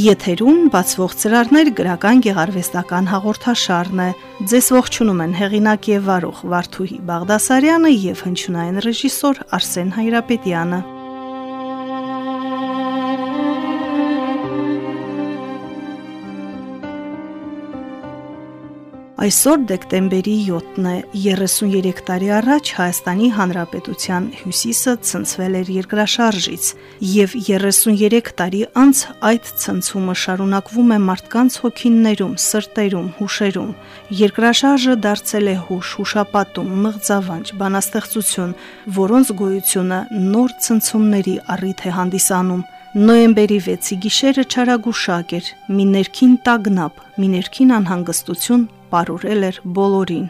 Եթերում բացվող ծրարներ գրական գեղարվեստական հաղորդաշարն է։ Ձեզ ողջունում են հեղինակ եւ վարող Վարդուհի Բաղդասարյանը եւ հնչյունային ռեժիսոր Արսեն Հայրապետյանը։ Այսօր դեկտեմբերի 7-ն է 33 տարի առաջ Հայաստանի Հանրապետության հյուսիսը ցնցվել էր երկրաշարժից եւ 33 տարի անց այդ ցնցումը շարունակվում է մարդկանց հոգիներում, սրտերում, հուշերում։ Երկրաշարժը դարձել է հուշ, հուշապատում, մղձավանջ, բանաստեղծություն, որոնց գոյությունը նոր ցնցումների առիթ է հանդիսանում։ Նոյեմբերի 6-ի գիշերը չարագուշակ էր, մի ներքին տագնապ, մի ներքին անհանգստություն պարուրել էր բոլորին։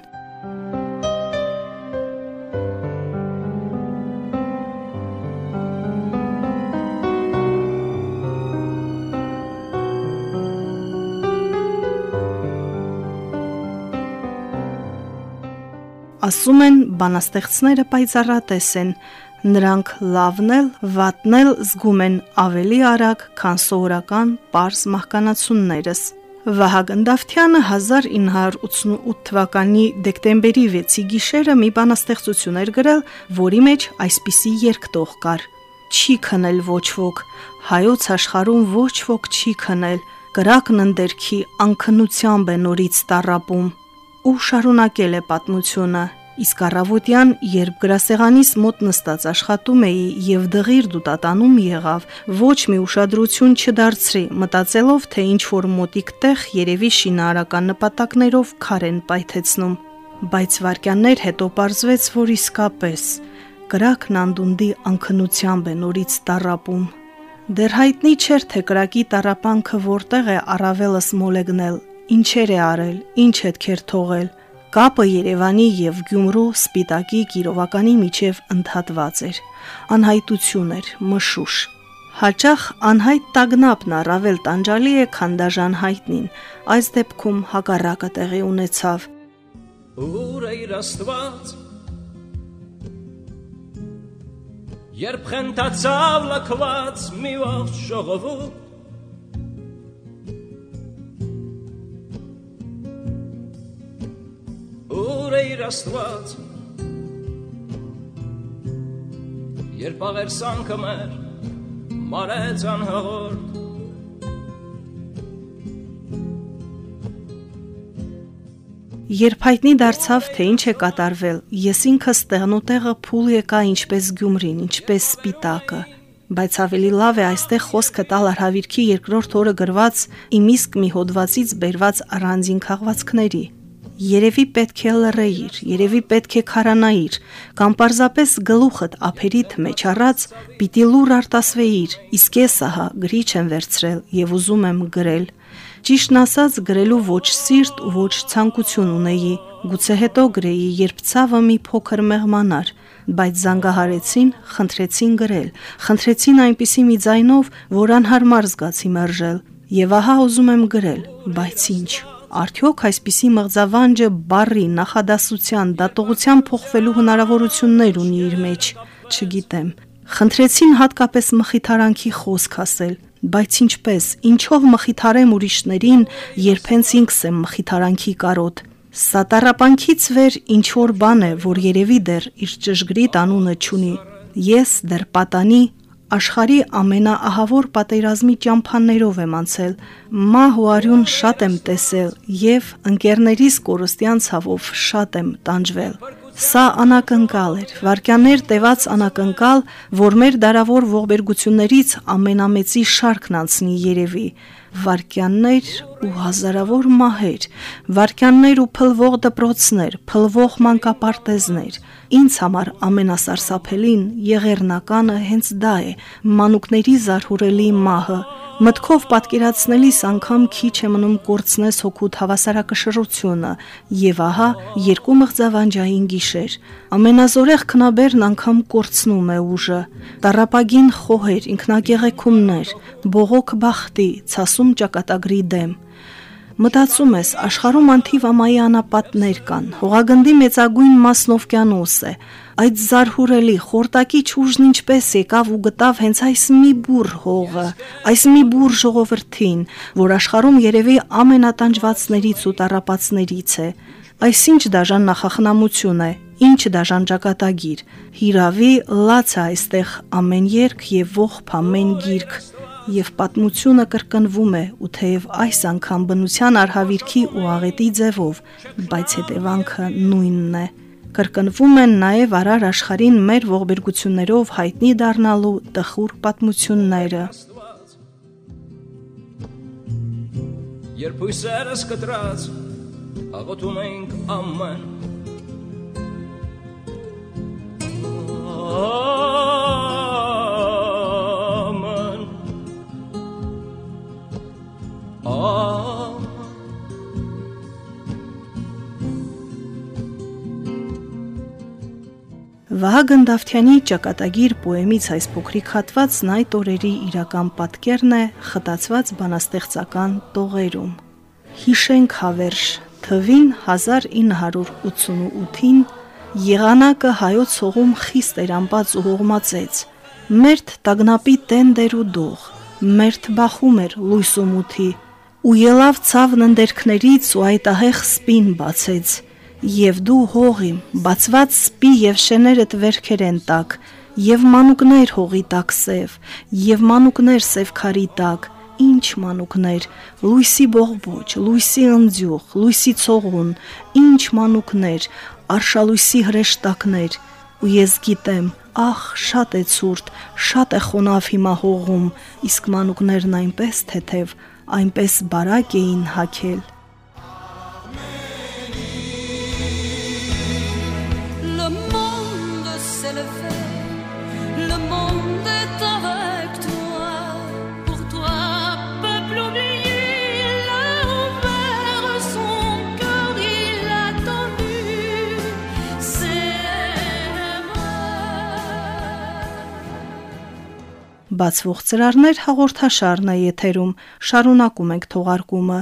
Ասում են, բանաստեղծները պայծառատես են, նրանք լավն էլ, վատն էլ զգում են ավելի արագ, քան սովորական པարզ մահկանացուններս։ Վահագն Դավթյանը 1988 թվականի դեկտեմբերի 6-ի գիշերը մի բանաստեղծություն էր գրել, որի մեջ այսպիսի երկտող կար. Չի քնել ոչ ոք, հայոց աշխարհում ոչ ոք չի քնել, կրակն ընդերքի անքնությամբ է նորից տարապում։ Ու շարունակել է պատմությունը Իսկ առավոտյան, երբ գրասեղանիս մոտ նստած աշխատում էի եւ դղիր դուտատանում եղավ, ոչ մի ուշադրություն չդարձրի, մտածելով, թե ինչ որ մոտիկ տեղ երևի շինարարական նպատակներով քարեն պայթեցնում։ Բայց վարքյաններ հետո պարզվեց, որ իսկապես կրակն անդունդի անքնությամբ է նորից տարապում։ Դեռ հայտնի չէր, թե կրակի տարապանքը որտեղ է առավելս մոլեգնել, ինչեր է արել, ինչ հետքեր թողել Կապը Երևանի եւ Գյումրու Սպիտակի Կիրովականի միջև ընդհատված էր։ Անհայտություն էր, մշուշ։ Հաճախ անհայտ տագնապն առավել տանջալի է, քան դաժան հայտնին։ Այս դեպքում հակառակը տեղի ունեցավ։ Ուր է իր աստված Երբ խենթացավ լքված մի ողջ ժողովուրդ ուր է իր աստված Երբ աղերսանքը մեր մարեց անհաղորդ Երբ հայտնի դարձավ, թե ինչ է կատարվել, ես ինքս տեղնուտեղը փուլ եկա ինչպես Գյումրին, ինչպես Սպիտակը, բայց ավելի լավ է այստեղ խոսքը տալ արհավիրքի երկրորդ օրը գրված իմ իսկ մի հոդվածից բերված առանձին քաղվածքների։ Երևի պետք է լռեիր, երևի պետք է քարանայիր, կամ պարզապես գլուխդ ափերիդ մեջ առած պիտի լուր արտասվեիր, իսկ ես ահա գրիչ եմ վերցրել եւ ուզում եմ գրել։ Ճիշտն ասած գրելու ոչ սիրտ ոչ ցանկություն ունեի, գուցե հետո գրեի, երբ ցավը մի փոքր մեղմանար, բայց զանգահարեցին, խնդրեցին գրել, խնդրեցին այնպիսի մի ձայնով, որ անհարմար զգացի մերժել։ Եվ ահա ուզում եմ գրել, բայց ինչ Արդյոք այսպիսի մղձավանջը բարի նախադասության, դատողության փոխվելու հնարավորություններ ունի իր մեջ, չգիտեմ։ Խնդրեցին հատկապես մխիթարանքի խոսք ասել, բայց ինչպես, ինչով մխիթարեմ ուրիշներին, երբ հենց ինքս եմ մխիթարանքի կարոտ։ Սատարապանքից վեր ինչ որ բան է, որ երևի դեռ իր ճշգրիտ անունը չունի։ Ես դեռ պատանի աշխարի ամենաահավոր պատերազմի ճամփաներով եմ անցել։ Մահ ու արյուն շատ եմ տեսել եւ ընկերներիս կորստյան ցավով շատ եմ տանջվել։ Սա անակնկալ էր, վարքյաններ տևած անակնկալ, որ մեր դարավոր ողբերգություններից ամենամեծի շարքն անցնի երևի։ վարքյաններ ու հազարավոր մահեր, վարքյաններ ու փլվող դպրոցներ, փլվող մանկապարտեզներ։ Ինձ համար ամենասարսափելին եղերնականը հենց դա է՝ մանուկների զարհուրելի մահը, Մտքով պատկերացնելիս անգամ քիչ է մնում կորցնես հոգուտ հավասարակշռությունը, եւ ահա երկու մղձավանջային գիշեր։ Ամենազորեղ քնաբերն անգամ կորցնում է ուժը։ Տարապագին խոհեր, ինքնագեղեցումներ, բողոք բախտի, ցասում ճակատագրի դեմ։ Մտածում ես, աշխարհում անթիվ ամայի անապատներ կան։ Հողագնդի մեծագույն մասն օվկիանոս է այդ զարհուրելի խորտակի ճուժն ինչպես եկավ ու գտավ հենց այս մի բուր հողը, այս մի բուր ժողովրդին, որ աշխարհում երևի ամենատանջվածներից ու տարապացներից է։ Այսինչ դաժան նախախնամություն է, ինչ դաժան ճակատագիր։ Հիրավի լաց է այստեղ ամեն երկ եւ ողբ ամեն գիրք եւ պատմությունը կրկնվում է ու թեև այս անգամ բնության արհավիրքի ու աղետի ձևով, բայց հետևանքը նույնն է կրկնվում են նաև արար աշխարհին մեր ողբերգություններով հայտնի դառնալու տխուր պատմությունները։ Երբ հույսերս կտրած աղոթում ենք ամեն Վահագն Դավթյանի ճակատագիր պոեմից այս փոքրիկ հատվածն այդ օրերի իրական պատկերն է խտացված բանաստեղծական տողերում։ Հիշենք հավերժ թվին 1988-ին եղանակը հայոց հողում խիստ էր ամպած ու հողմացեց։ Մերթ տագնապի տենդեր ու դող, մերթ բախում էր լույս ու մութի, ու ելավ ցավն ընդերքներից ու այդ ահեղ սպին բացեց եւ դու հողիմ բացված սպի եւ շեներդ վերքերեն տակ եւ մանուկներ հողի տակ սև եւ մանուկներ սև քարի տակ ինչ մանուկներ լույսի բողբոջ լույսի ընձյուղ լույսի ցողուն ինչ մանուկներ արշալույսի հրեշտակներ ու ես գիտեմ ախ շատ է ցուրտ շատ է խոնավ հիմա հողում իսկ մանուկներն այնպես թեթև այնպես բարակ էին հակել Բացվող ծրարներ հաղորդաշարն է եթերում։ Շարունակում ենք թողարկումը։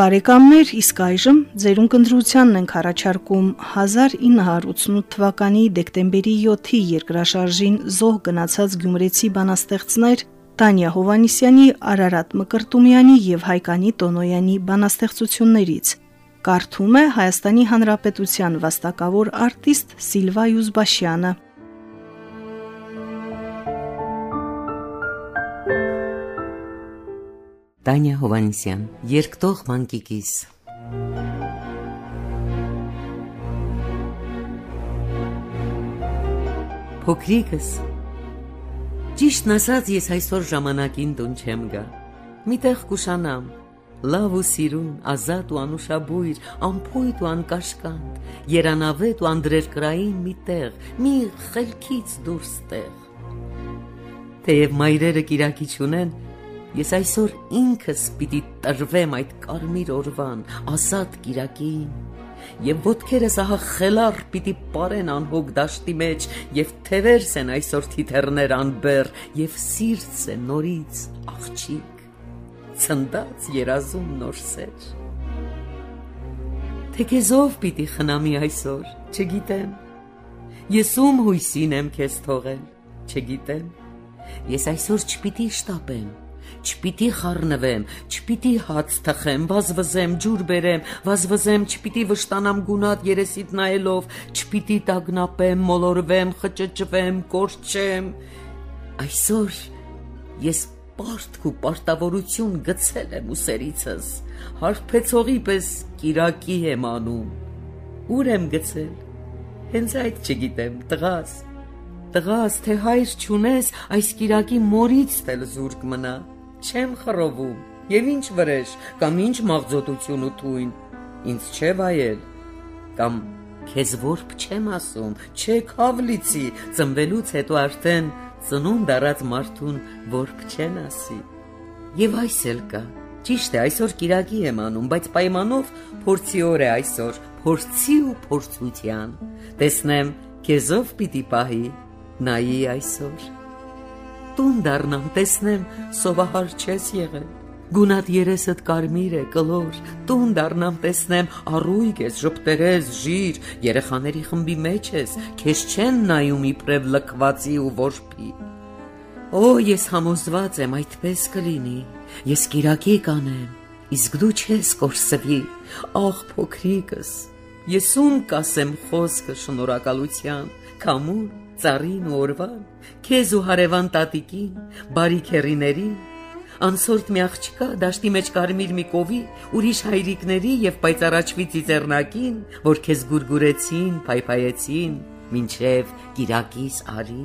Բարեկամներ, իսկ այժմ ձերուն կնդրությանն ենք առաջարկում 1988 թվականի դեկտեմբերի 7-ի երկրաշարժին զոհ գնացած գյումրեցի բանաստեղծներ Տանյա Հովանիսյանի, Արարատ Մկրտումյանի եւ Հայկանի Տոնոյանի բանաստեղծություններից։ Կարդում է Հայաստանի Հանրապետության վաստակավոր արտիստ Սիլվա Յուզբաշյանը։ Տանյա Հովանիսյան, Երկտող մանկիկիս։ Փոքրիկս Ճիշտն ասած, ես այսօր ժամանակին տուն չեմ գա։ Միտեղ կուշանամ, լավ ու սիրուն, ազատ ու անուշաբույր, ամփոյտ ու անկաշկանդ, երանավետ ու անդրերկրային մի տեղ, մի խելքից դուրս տեղ։ Թեև մայրերը կիրակի չունեն, ես այսօր ինքս պիտի տրվեմ այդ կարմիր օրվան, ազատ կիրակին եւ ոտքերս ահա խելար պիտի ապարեն անհոգ դաշտի մեջ եւ թևերս են այսօր թիթեռներ անբեր եւ սիրց է նորից աղջիկ ցնդած երազում նոր սեր թե քեզով պիտի խնամի այսօր չգիտեմ ես ում հույսին եմ քեզ թողել չգիտեմ ես այսօր չպիտի շտապեմ չպիտի խառնվեմ, չպիտի հաց թխեմ, վազվզեմ, ջուր բերեմ, վազվզեմ, չպիտի վշտանամ գունատ երեսիդ նայելով, չպիտի տագնապեմ, մոլորվեմ, խճճվեմ, կորչեմ։ Այսօր ես պարտք ու պարտավորություն գցել եմ ուսերիցս, հարբեցողի պես կիրակի եմ անում։ Ուր եմ գցել։ Հենց այդ չգիտեմ, տղաս։ Տղաս, թե հայր չունես, այս կիրակի մորից էլ զուրկ մնա։ Չեմ խռովում։ Եվ ինչ վրեժ, կամ ինչ մաղձոտություն ու թույն։ Ինձ չէ վայել։ Կամ քեզ որբ չեմ ասում, չէ քավլիցի, ծնվելուց հետո արդեն ծնունդ առած մարդուն որբ չեն ասի։ Եվ այս էլ կա։ Ճիշտ է, այսօր Կիրակի եմ անում, բայց պայմանով փորձի օր է այսօր, փորձի ու փորձության։ Տեսնեմ, քեզով պիտի պահի, նայի այսօր։ Տուն դառնամ, տեսնեմ, սովահար չես եղել։ Գունատ երեսդ կարմիր է, կլոր, տուն դառնամ տեսնեմ, առույգ ես, ժպտերես, ժիր, երեխաների խմբի մեջ ես, քեզ չեն նայում իբրև լքվածի ու որփի։ Օ, ես համոզված եմ, այդպես կլինի։ Ես կիրակի կանեմ, իսկ դու չես կորսվի, աղ փոքրիկս։ Ես ում կասեմ խոսքը շնորհակալության, կամուր, ծառին ու օրվան, քեզ ու հարևան տատիկին, բարի քերիներին, անսորտ մի աղջկա դաշտի մեջ կարմիր մի կովի, ուրիշ հայրիկների եւ պայծառաչվի ծիծեռնակին, որ քեզ գուրգուրեցին, փայփայեցին, ինչև կիրակիս արի։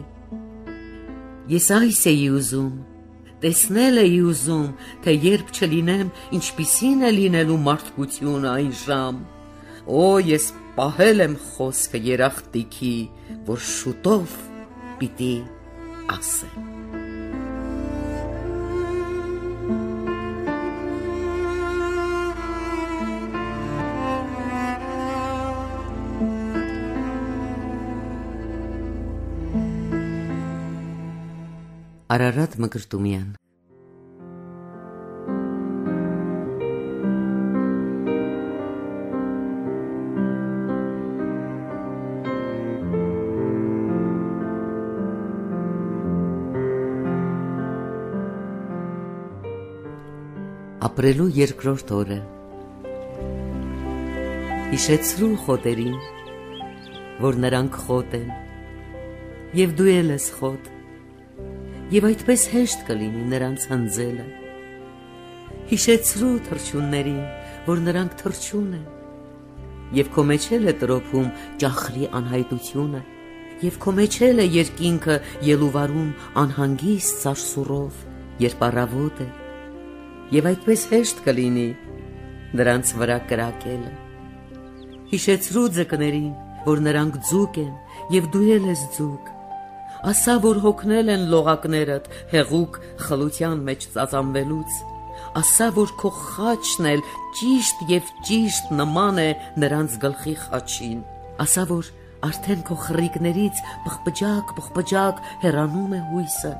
Ես այս էի ուզում, տեսնել էի ուզում, թե երբ չլինեմ, ինչպիսին է լինելու մարդկությունը այն ժամ։ Օ, ես պահել եմ խոսքը երախտիկի, որ շուտով պիտի ասեմ։ Արարատ Մկրտումյան Ապրելու երկրորդ օրը Հիշեցրու խոտերին, որ նրանք խոտ են, եւ դու ես խոտ եւ այդպես հեշտ կլինի նրանց հնձելը։ Հիշեցրու թրջուններին, որ նրանք թրջուն են, եւ քո մեջ էլ է տրոփում ճախրի անհայտությունը, եւ քո մեջ էլ է երկինքը ելուվարում անհանգիստ սարսուրով, երբ առավոտ է, եւ այդպես հեշտ կլինի նրանց վրա կրակելը։ Հիշեցրու ձկներին, որ նրանք ձուկ են, եւ դու ես ձուկ, ասա որ հոգնել են լողակներդ հեղուկ խլության մեջ ծածանվելուց ասա որ քո խաչն էլ ճիշտ եւ ճիշտ նման է նրանց գլխի խաչին ասա որ արդեն քո խրիկներից բխբջակ բխբջակ հեռանում է հույսը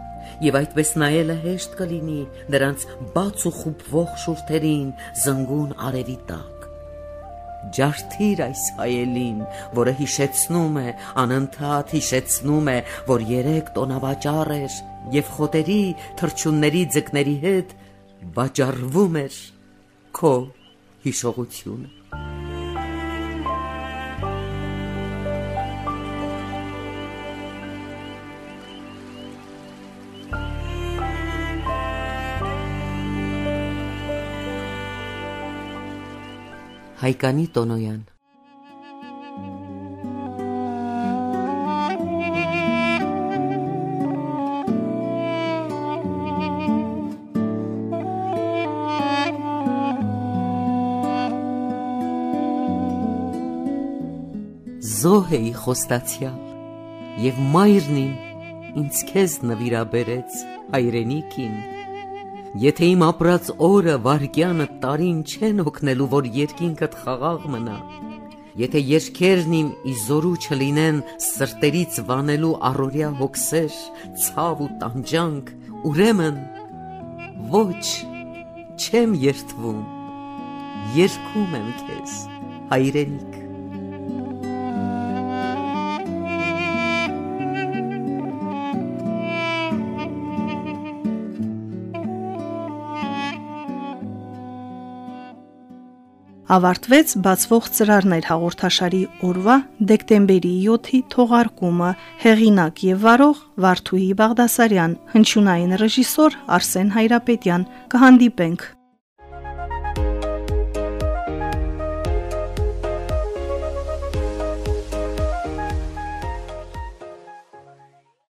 եւ այդպես նայելը հեշտ կլինի նրանց բաց ու խուփվող շուրթերին զնգուն արևի տակ ջարդիր այս հայելին, որը հիշեցնում է, անընդհատ հիշեցնում է, որ երեք տոնավաճառ էր եւ խոտերի թրջունների ձկների հետ վաճառվում էր քո հիշողությունը Հայկանի Տոնոյան Զոհ էի խոստացյալ եւ մայրն ինձ քեզ նվիրաբերեց հայրենիքին Եթե իմ ապրած օրը, վարկյանը, տարին չեն օգնելու, որ երկինքդ խաղաղ մնա, եթե երկերն իմ իզորու չլինեն սրտերից վանելու առօրյա հոգսեր, ցավ ու տանջանք, ուրեմն ոչ չեմ երթվում, երկում եմ քեզ, հայրենիք Ավարտվեց բացվող ծրարներ հաղորդաշարի օրվա դեկտեմբերի 7-ի թողարկումը։ Հեղինակ եւ վարող Վարդուհի Բաղդասարյան, հնչյունային ռեժիսոր Արսեն Հայրապետյան։ Կհանդիպենք